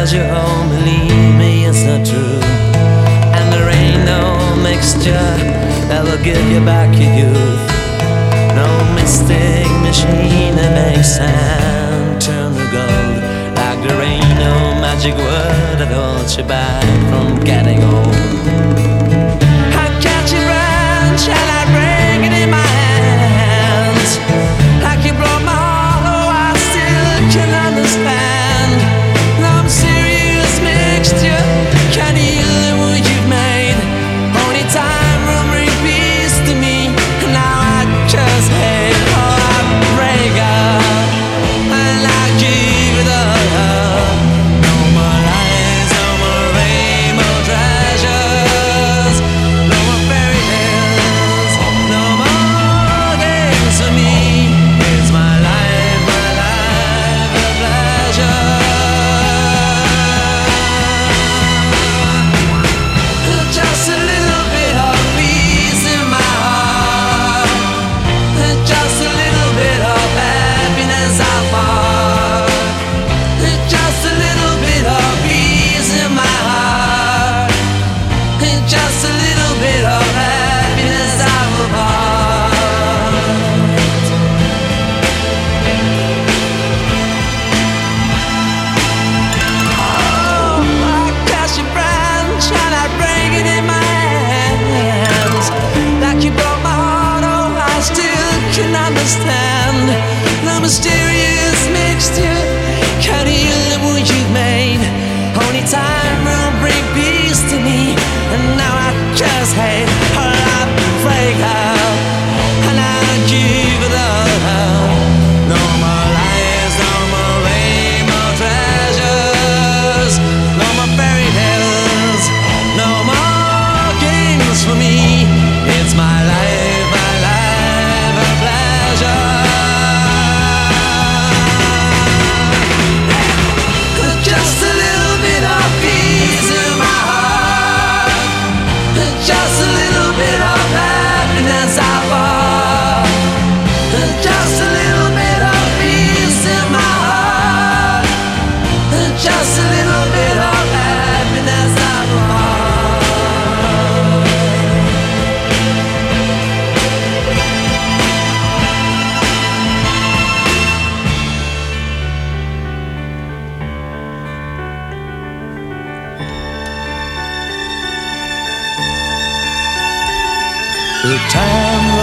as your home Believe me, it's not true. And there ain't no mixture that will give you back your youth. No mystic machine that makes sand turn to gold. Like there ain't no magic word that holds you back from getting old. I fall The time